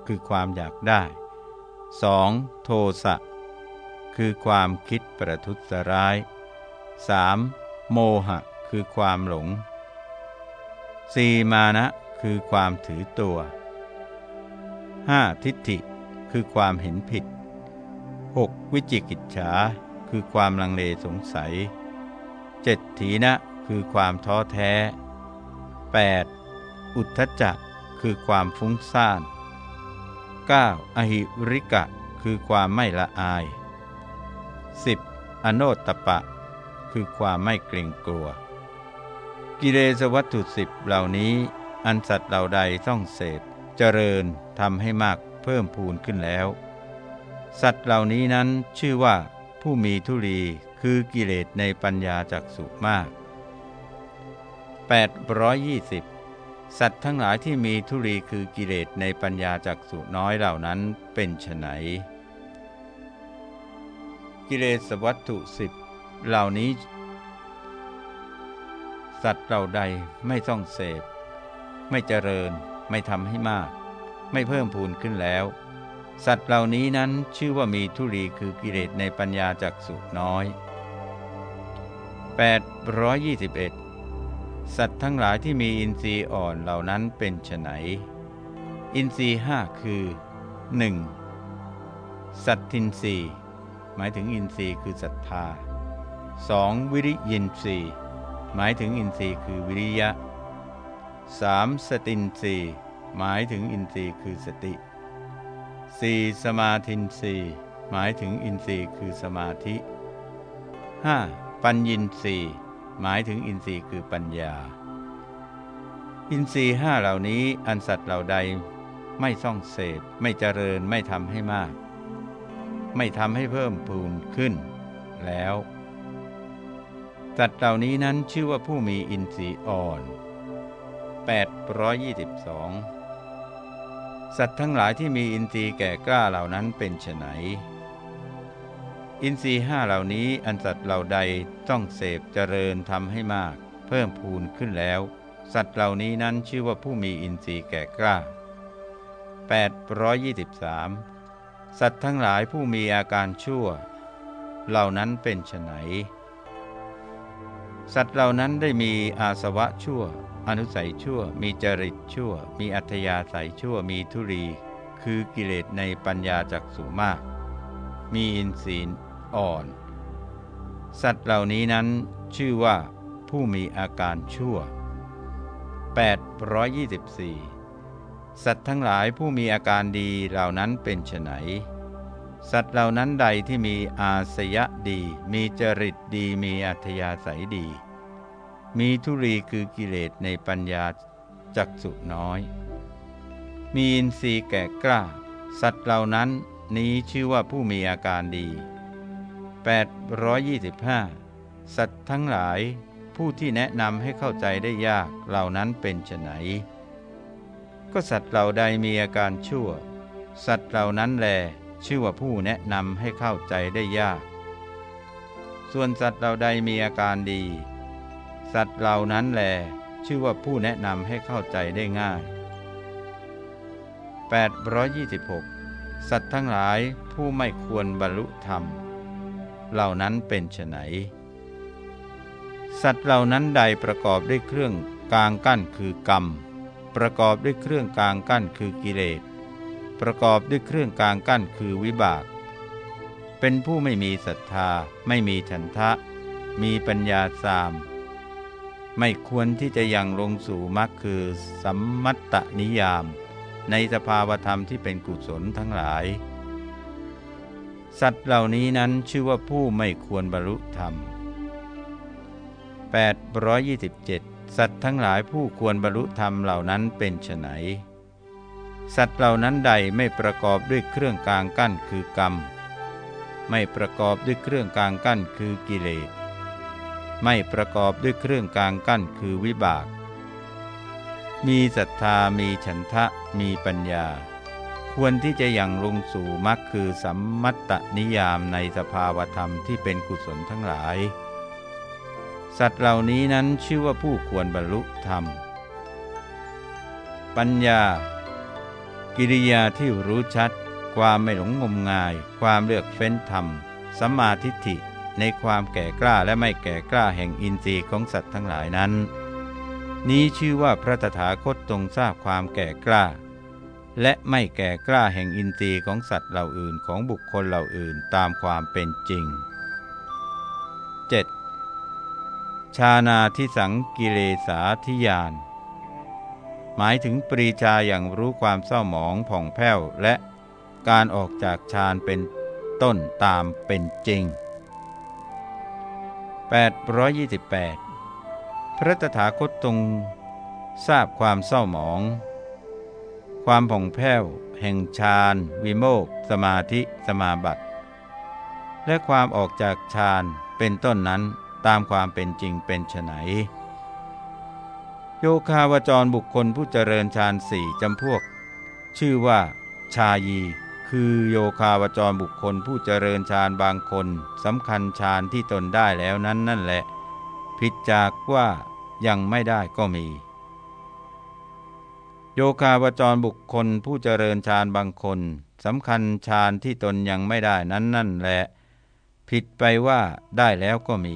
คือความอยากได้ 2. โทสะคือความคิดประทุษร้าย 3. โมหะ คือความหลง 4. มานะ คือความถือตัว 5. ทิฏฐิคือความเห็นผิด 6. วิจิกิจฉาคือความลังเลสงสัย 7. ถีนะคือความท้อแท้ 8. อุทธจักคือความฟุ้งซ่าน 9. อหิริกะ คือความไม่ละอาย 10. อโนตตปะ คือความไม่เกรงกลัว กิเลสวัตถุสิบเหล่านี้ อันสัตว์เหล่าใดต้องเสพ เจริญทำให้มากเพิ่มพูนขึ้นแล้ว สัตว์เหล่านี้นั้นชื่อว่า ผู้มีทุลีคือกิเลสในปัญญาจักสุมาก 820 สัตว์ทั้งหลายที่มีทุลีคือกิเลสในปัญญาจักสุน้อยเหล่านั้นเป็นไฉนกิเลสวัตถุสิบเหล่านี้ สัตว์เหล่าใดไม่ต้องเสพ ไม่เจริญ ไม่ทำให้มาก ไม่เพิ่มพูนขึ้นแล้ว สัตว์เหล่านี้นั้นชื่อว่ามีทุลีคือกิเลสในปัญญาจักสุน้อย 821 สัตว์ทั้งหลายที่มีอินทรีย์อ่อนเหล่านั้นเป็นไฉนอินทรีย์ห้าคือ 1. สัตทินทรีย์หมายถึงอินทรีย์คือศรัทธา 2. วิริยินทรีย์หมายถึงอินทรีย์คือวิริยะ 3. สตินรีหมายถึงอินทรีย์คือสติ 4. สมาธินรีหมายถึงอินทรีย์คือสมาธิ 5. ปัญญินรีหมายถึงอินทรีย์คือปัญญา อินทรีย์ห้าเหล่านี้อันสัตว์เหล่าใดไม่ซ่องเสพไม่เจริญไม่ทำให้มาก ไม่ทำให้เพิ่มพูนขึ้น แล้วสัตว์เหล่านี้นั้นชื่อว่าผู้มีอินทรีย์อ่อน 822 สัตว์ทั้งหลายที่มีอินทรีย์แก่กล้าเหล่านั้นเป็นไฉนอินทรีห้าเหล่านี้อันสัตว์เหล่าใดต้องเสพเจริญทำให้มาก เพิ่มพูนขึ้นแล้ว สัตว์เหล่านี้นั้นชื่อว่าผู้มีอินทรีย์แก่กล้า 823 สัตว์ทั้งหลายผู้มีอาการชั่ว เหล่านั้นเป็นไฉนสัตว์เหล่านั้นได้มีอาสวะชั่ว อนุสัยชั่ว มีจริตชั่ว มีอัธยาศัยชั่ว มีทุรี คือกิเลสในปัญญาจักสุมาก มีอินทรีย์อ่อน สัตว์เหล่านี้นั้นชื่อว่าผู้มีอาการชั่ว 824 สัตว์ทั้งหลายผู้มีอาการดีเหล่านั้นเป็นไฉนสัตว์เหล่านั้นใดที่มีอาสยะดี มีจริตดี มีอัธยาศัยดี มีทุรีคือกิเลสในปัญญาจักสุน้อย มีอินทรีย์แก่กล้า สัตว์เหล่านั้นนี้ชื่อว่าผู้มีอาการดี 825 สัตว์ทั้งหลายผู้ที่แนะนำให้เข้าใจได้ยากเหล่านั้นเป็นไฉนก็สัตว์เหล่าใดมีอาการชั่ว สัตว์เหล่านั้นแลชื่อว่าผู้แนะนำให้เข้าใจได้ยาก ส่วนสัตว์เหล่าใดมีอาการดี สัตว์เหล่านั้นแหลชื่อว่าผู้แนะนำให้เข้าใจได้ง่าย 826 สัตว์ทั้งหลายผู้ไม่ควรบรรลุธรรม เหล่านั้นเป็นไฉนสัตว์เหล่านั้นใดประกอบด้วยเครื่องกลางกั้นคือกรรม ประกอบด้วยเครื่องกลางกั้นคือกิเลส ประกอบด้วยเครื่องกลางกั้นคือวิบาก เป็นผู้ไม่มีศรัทธา ไม่มีฉันทะ มีปัญญาสาม ไม่ควรที่จะยังลงสู่มรรคคือสัมมัตตนิยาม ในสภาวธรรมที่เป็นกุศลทั้งหลาย สัตว์เหล่านี้นั้นชื่อว่าผู้ไม่ควรบรรลุธรรม 827 สัตว์ทั้งหลายผู้ควรบรรลุธรรมเหล่านั้นเป็นไฉนสัตว์เหล่านั้นใดไม่ประกอบด้วยเครื่องกลางกั้นคือกรรม ไม่ประกอบด้วยเครื่องกลางกั้นคือกิเลส ไม่ประกอบด้วยเครื่องกลางกั้นคือวิบาก มีศรัทธามีฉันทะมีปัญญา ควรที่จะยังลงสู่มรรคคือสัมมัตตนิยามในสภาวธรรมที่เป็นกุศลทั้งหลาย สัตว์เหล่านี้นั้นชื่อว่าผู้ควรบรรลุธรรม ปัญญา กิริยาที่รู้ชัด ความไม่หลงงมงาย ความเลือกเฟ้นธรรมสัมมาทิฏฐิ ในความแก่กล้าและไม่แก่กล้าแห่งอินทรีย์ของสัตว์ทั้งหลายนั้น นี้ชื่อว่าพระตถาคตทรงทราบความแก่กล้า และไม่แก่กล้าแห่งอินทรีย์ของสัตว์เหล่าอื่นของบุคคลเหล่าอื่นตามความเป็นจริง 7. ชานาทิสังกิเลสาทิยาน หมายถึงปรีชาอย่างรู้ความเศร้าหมองผ่องแผ้วและการออกจากฌานเป็นต้นตามเป็นจริง 828 พระตถาคตตรงทราบความเศร้าหมอง ความผ่องแผ้ว แห่งฌานวิโมกสมาธิสมาบัติ และความออกจากฌานเป็นต้นนั้นตามความเป็นจริงเป็นไฉนโยคาวจรบุคคลผู้เจริญฌานสี่จำพวก ชื่อว่า ชายี คือโยคาวจรบุคคลผู้เจริญฌานบางคนสำคัญฌานที่ตนได้แล้วนั้นนั่นแหละ ผิดจากว่ายังไม่ได้ก็มี โยคาวจรบุคคลผู้เจริญฌานบางคนสำคัญฌานที่ตนยังไม่ได้นั้นนั่นแหละ ผิดไปว่าได้แล้วก็มี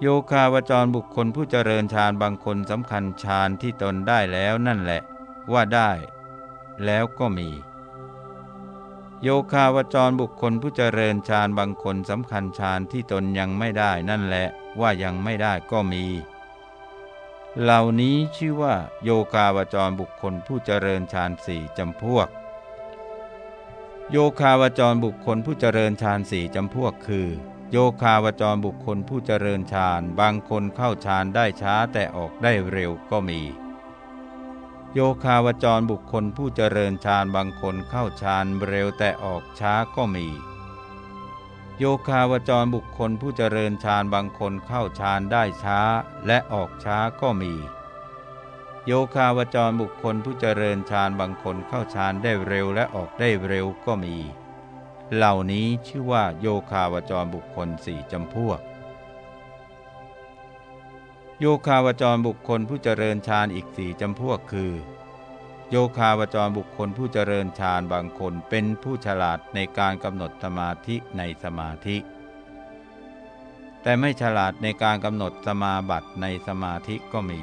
โยคาวจรบุคคลผู้เจริญฌานบางคนสำคัญฌานที่ตนได้แล้วนั่นแหละ ว่าได้แล้วก็มี โยคาวจรบุคคลผู้เจริญฌานบางคนสำคัญฌานที่ตนยังไม่ได้นั่นแหละว่ายังไม่ได้ก็มี เหล่านี้ชื่อว่าโยคาวจรบุคคลผู้เจริญฌานสี่จำพวก โยคาวจรบุคคลผู้เจริญฌานสี่จำพวกคือ โยคาวจรบุคคลผู้เจริญฌานบางคนเข้าฌานได้ช้าแต่ออกได้เร็วก็มี โยคาวจรบุคคลผู้เจริญฌานบางคนเข้าฌานเร็วแต่ออกช้าก็มี โยคาวจรบุคคลผู้เจริญฌานบางคนเข้าฌานได้ช้าและออกช้าก็มี โยคาวจรบุคคลผู้เจริญฌานบางคนเข้าฌานได้เร็วและออกได้เร็วก็มี เหล่านี้ชื่อว่าโยคาวจรบุคคลสี่จำพวก โยคาวจรบุคคลผู้เจริญฌานอีกสี่จำพวกคือ โยคาวจรบุคคลผู้เจริญฌานบางคนเป็นผู้ฉลาดในการกำหนดสมาธิในสมาธิ แต่ไม่ฉลาดในการกำหนดสมาบัติในสมาธิก็มี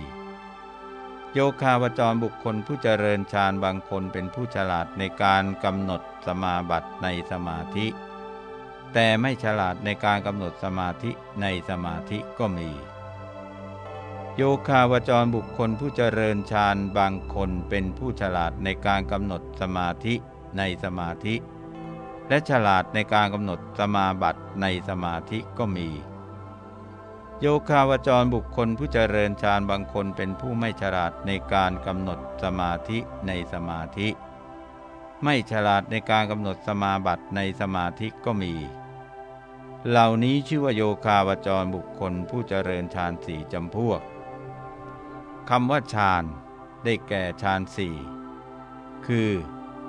โยคาวจรบุคคลผู้เจริญฌานบางคนเป็นผู้ฉลาดในการกำหนดสมาบัติในสมาธิ แต่ไม่ฉลาดในการกำหนดสมาธิในสมาธิก็มี โยคาวจรบุคคลผู้เจริญฌานบางคนเป็นผู้ฉลาดในการกำหนดสมาธิในสมาธิ และฉลาดในการกำหนดสมาบัติในสมาธิก็มี โยคาวจรบุคคลผู้เจริญฌานบางคนเป็นผู้ไม่ฉลาดในการกำหนดสมาธิในสมาธิ ไม่ฉลาดในการกำหนดสมาบัติในสมาธิก็มี เหล่านี้ชื่อว่าโยคาวจรบุคคลผู้เจริญฌานสี่จำพวก คำว่าฌานได้แก่ฌานสี่คือ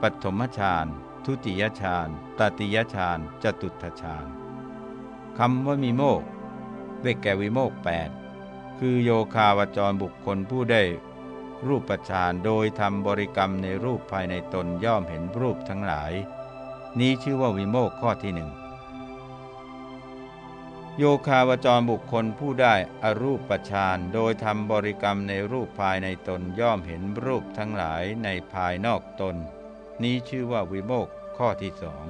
ปฐมฌาน ทุติยฌาน ตติยฌาน จตุตฌานคำว่ามีโมกได้แก่วิโมกแปดคือโยคาวจรบุคคลผู้ได้ รูปฌานโดยทำบริกรรมในรูปภายในตนย่อมเห็นรูปทั้งหลาย นี้ชื่อว่าวิโมกข้อที่หนึ่ง โยคาวจรบุคคลผู้ได้อรูปฌานโดยทำบริกรรมในรูปภายในตนย่อมเห็นรูปทั้งหลายในภายนอกตน นี้ชื่อว่าวิโมกข้อที่สอง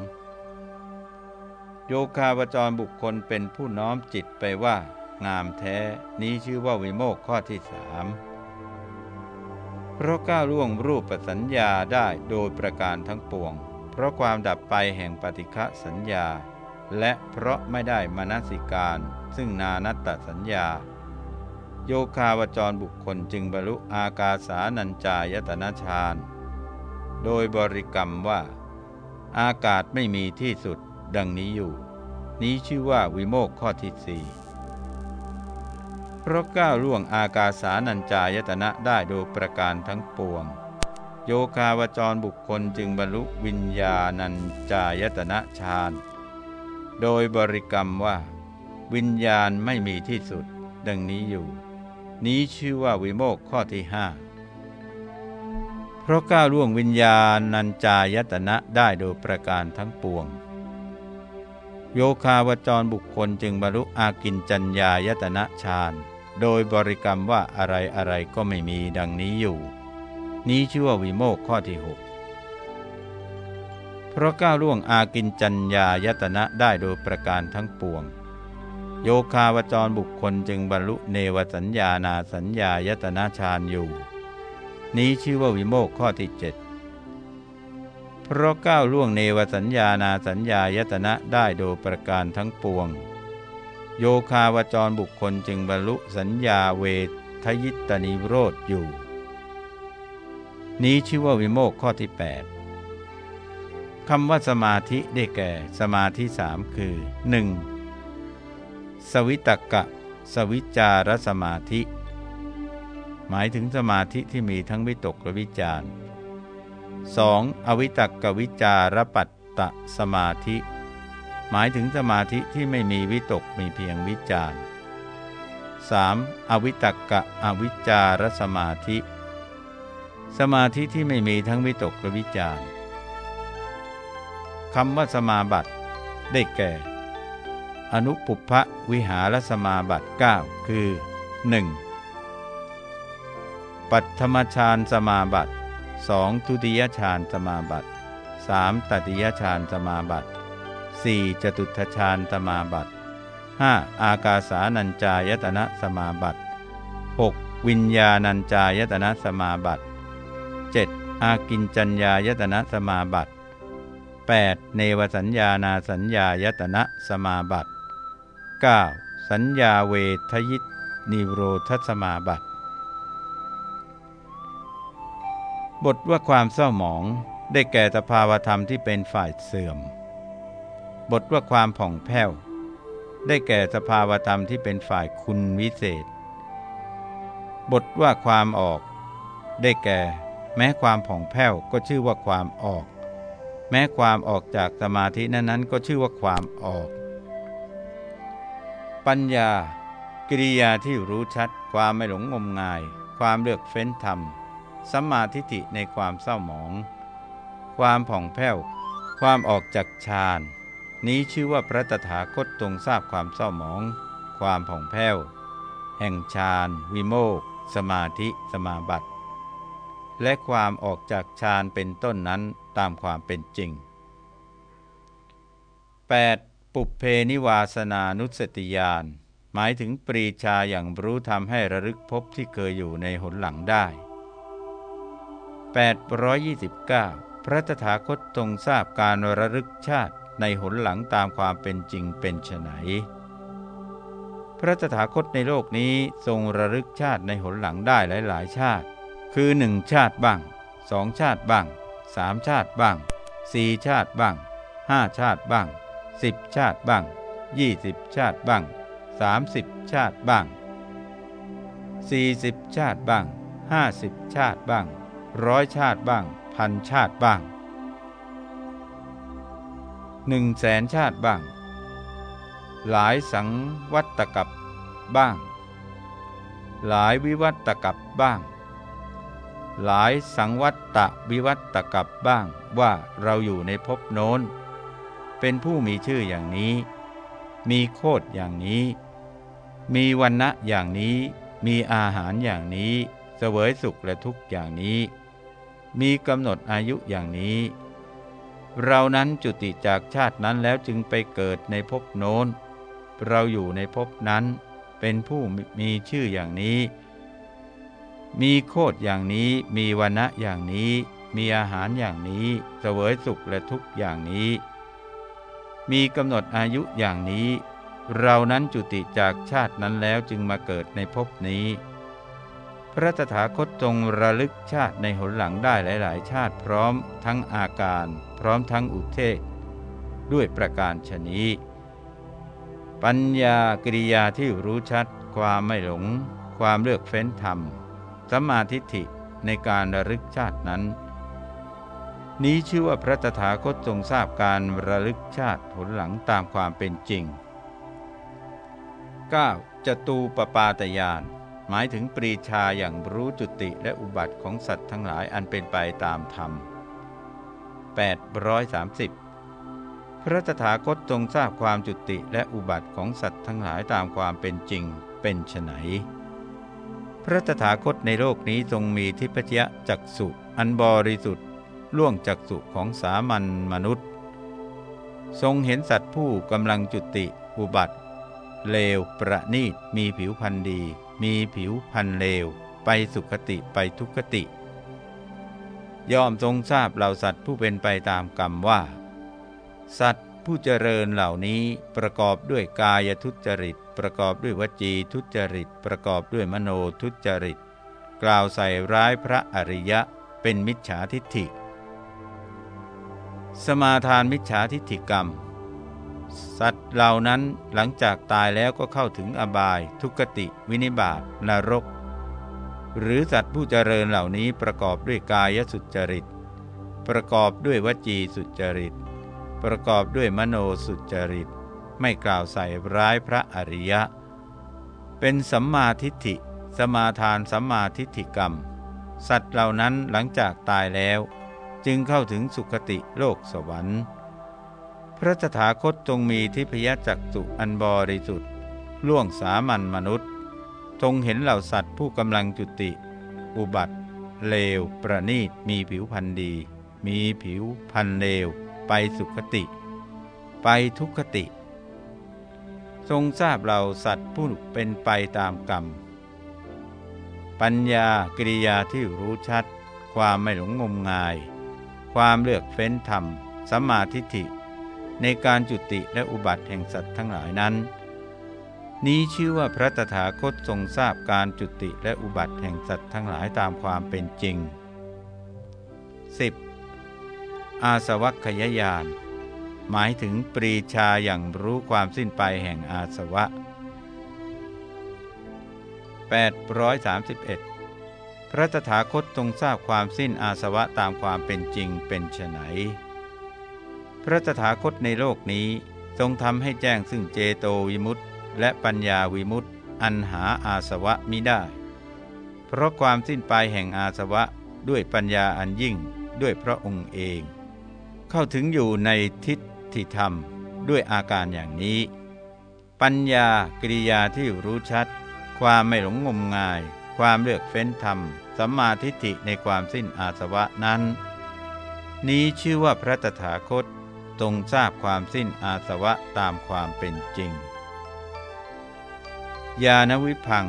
โยคาวจรบุคคลเป็นผู้น้อมจิตไปว่า งามแท้ นี้ชื่อว่าวิโมกข้อที่สามเพราะก้าวล่วงรูปสัญญาได้โดยประการทั้งปวง เพราะความดับไปแห่งปฏิฆะสัญญา และเพราะไม่ได้มนสิการ ซึ่งนานัตตสัญญา โยคาวจรบุคคลจึงบรรลุอากาสานัญจายตนะฌานโดยบริกรรมว่า อากาศไม่มีที่สุดดังนี้อยู่ นี้ชื่อว่าวิโมกข้อที่สี่เพราะก้าวล่วงอากาสานัญจายตนะได้โดยประการทั้งปวง โยคาวจรบุคคลจึงบรรลุวิญญาณัญจายตนะฌาน โดยบริกรรมว่า วิญญาณไม่มีที่สุด ดังนี้อยู่ นี้ชื่อว่าวิโมกข้อที่ห้าเพราะก้าวล่วงวิญญาณนัญจายตนะได้โดยประการทั้งปวง โยคาวจรบุคคลจึงบรรลุอากินจัญญายตนะฌานโดยบริกรรมว่าอะไรอะไรก็ไม่มีดังนี้อยู่ นี้ชื่อว่าวิโมกข้อที่หก เพราะก้าวล่วงอากินจัญญายตนะได้โดยประการทั้งปวง โยคาวจรบุคคลจึงบรรลุเนวสัญญานาสัญญายตนะฌานอยู่ นี้ชื่อว่าวิโมกข้อที่เจ็ดเพราะก้าวล่วงเนวสัญญานาสัญญายตนะได้โดยประการทั้งปวง โยคาวจรบุคคลจึงบรรลุสัญญาเวทยิตนิโรธอยู่ นี้ชื่อว่าวิโมกข้อที่ 8 คำว่าสมาธิได้แก่สมาธิสามคือ 1. สวิตกะ สวิจารสมาธิ หมายถึงสมาธิที่มีทั้งวิตกและวิจารณ์ 2. อวิตกกวิจารปัตตสมาธิ หมายถึงสมาธิที่ไม่มีวิตกมีเพียงวิจาร 3. อวิตกกะอวิจารสมาธิ สมาธิที่ไม่มีทั้งวิตกและวิจาร คำว่าสมาบัติได้แก่ อนุปุพะวิหารสมาบัติ 9 คือ 1. ปัตมฌานสมาบัติ 2. ทุติยฌานสมาบัติ 3. ตติยฌานสมาบัติ 4. จตุทฌานสมาบัติ 5. อากาสานัญจายตนะสมาบัติ 6. วิญญาณัญจายตนะสมาบัติ 7. อากินจัญญายตนะสมาบัติ 8. เนวสัญญานาสัญญายตนะสมาบัติ 9. สัญญาเวทยิตนิโรธสมาบัติ บทว่าความเศร้าหมองได้แก่สภาวธรรมที่เป็นฝ่ายเสื่อม บทว่าความผ่องแผ้ว ได้แก่สภาวธรรมที่เป็นฝ่ายคุณวิเศษ บทว่าความออก ได้แก่ แม้ความผ่องแผ้วก็ชื่อว่าความออก แม้ความออกจากสมาธินั้นๆ ก็ชื่อว่าความออก ปัญญา กิริยาที่รู้ชัด ความไม่หลงงมงาย ความเลือกเฟ้นธรรมสัมมาทิฏฐิในความเศร้าหมอง ความผ่องแผ้ว ความออกจากฌานนี้ชื่อว่าพระตถาคตตรงทราบความเศร้าหมอง ความผ่องแผ้ว แห่งฌานวิโมก สมาธิ สมาบัติ และความออกจากฌานเป็นต้นนั้นตามความเป็นจริง 8. ปุเพนิวาสนานุสติยานหมายถึงปรีชาอย่างรู้ทำให้ระลึกพบที่เคยอยู่ในหนหลังได้ 829 พระตถาคตทรงทราบการระลึกชาติในหนหลังตามความเป็นจริงเป็นไฉนพระตถาคตในโลกนี้ทรงระลึกชาติในหนหลังได้หลาย ๆ ชาติ คือหนึ่งชาติบ้างสองชาติบ้างสามชาติบ้างสี่ชาติบ้างห้าชาติบ้างสิบชาติบ้างยี่สิบชาติบ้างสามสิบชาติบ้างสี่สิบชาติบ้างห้าสิบชาติบ้างร้อยชาติบ้างพันชาติบ้างหนึ่งแสนชาติบ้าง หลายสังวัตตกับบ้าง หลายวิวัตกับบ้าง หลายสังวัตตวิวัตกับบ้างว่าเราอยู่ในภพโน้น เป็นผู้มีชื่ออย่างนี้ มีโคดอย่างนี้ มีวันณะอย่างนี้ มีอาหารอย่างนี้เสวยสุขและทุกข์อย่างนี้ มีกำหนดอายุอย่างนี้ เรานั้นจุติจากชาตินั้นแล้วจึงไปเกิดในภพโน้น เราอยู่ในภพนั้น เป็นผู้มีชื่ออย่างนี้ มีโคดอย่างนี้ มีวันะอย่างนี้ มีอาหารอย่างนี้เสวยสุขและทุกอย่างนี้ มีกำหนดอายุอย่างนี้ เรานั้นจุติจากชาตินั้นแล้วจึงมาเกิดในภพนี้ พระตถาคตทรงระลึกชาติในหนหลังได้หลาย ๆ ชาติพร้อมทั้งอาการ พร้อมทั้งอุเทศ ด้วยประการชนี้ ปัญญากริยาที่รู้ชัด ความไม่หลง ความเลือกเฟ้นธรรม สมาธิฐิในการระลึกชาตินั้น นี้ชื่อว่าพระตถาคตทรงทราบการระลึกชาติผลหลังตามความเป็นจริง 9. จตูปปาตยานหมายถึงปรีชาอย่างรู้จุติและอุบัติของสัตว์ทั้งหลายอันเป็นไปตามธรรม 830 พระตถาคตทรงทราบความจุติและอุบัติของสัตว์ทั้งหลายตามความเป็นจริงเป็นไฉน พระตถาคตในโลกนี้ทรงมีทิพยจักสุอันบริสุทธิ์ล่วงจักสุของสามัญมนุษย์ ทรงเห็นสัตว์ผู้กำลังจุติอุบัติ เลวประณีตมีผิวพันธ์ดี มีผิวพันธ์เลว ไปสุขติไปทุกขติ ย่อมทรงทราบเหล่าสัตว์ผู้เป็นไปตามกรรมว่า สัตว์ผู้เจริญเหล่านี้ประกอบด้วยกายทุจริต ประกอบด้วยวจีทุจริต ประกอบด้วยมโนทุจริต กล่าวใส่ร้ายพระอริยะเป็นมิจฉาทิฏฐิ สมาทานมิจฉาทิฏฐิกรรม สัตว์เหล่านั้นหลังจากตายแล้วก็เข้าถึงอบาย ทุกติ วินิบาตนรก หรือสัตว์ผู้เจริญเหล่านี้ประกอบด้วยกายสุจริต ประกอบด้วยวจีสุจริต ประกอบด้วยมโนสุจริต ไม่กล่าวใส่ร้ายพระอริยะ เป็นสัมมาทิฏฐิ สมาทานสัมมาทิฏฐิกรรม สัตว์เหล่านั้นหลังจากตายแล้ว จึงเข้าถึงสุคติโลกสวรรค์ พระตถาคตทรงมีทิพยจักสุอันบริสุทธิ์ล่วงสามัญมนุษย์ทรงเห็นเหล่าสัตว์ผู้กำลังจุติ อุบัติ เลว ประณีตมีผิวพันธ์ดี มีผิวพันธ์เลว ไปสุขติ ไปทุกขติ ทรงทราบเหล่าสัตว์ผู้เป็นไปตามกรรม ปัญญากริยาที่รู้ชัด ความไม่หลงงมงาย ความเลือกเฟ้นธรรมสัมมาทิฏฐิ ในการจุติและอุบัติแห่งสัตว์ทั้งหลายนั้น นี้ชื่อว่าพระตถาคตทรงทราบการจุติและอุบัติแห่งสัตว์ทั้งหลายตามความเป็นจริง 10. อาสวัคยายาน หมายถึงปรีชาอย่างรู้ความสิ้นไปแห่งอาสวะ 831 พระตถาคตทรงทราบความสิ้นอาสวะตามความเป็นจริงเป็นไฉนพระตถาคตในโลกนี้ทรงทำให้แจ้งซึ่งเจโตวิมุตติ และปัญญาวิมุตติ อันหาอาสวะมิได้ เพราะความสิ้นไปแห่งอาสวะด้วยปัญญาอันยิ่งด้วยพระองค์เอง เข้าถึงอยู่ในทิฏ ฐิธรรมด้วยอาการอย่างนี้ ปัญญากิริยาที่รู้ชัด ความไม่หลงงมงาย ความเลือกเฟ้นธรรมสัมมาทิฏฐิในความสิ้นอาสวะนั้น นี้ชื่อว่าพระตถาคตทรงทราบความสิ้นอาสวะตามความเป็นจริง ญาณวิพัง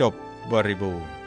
จบบริบูรณ์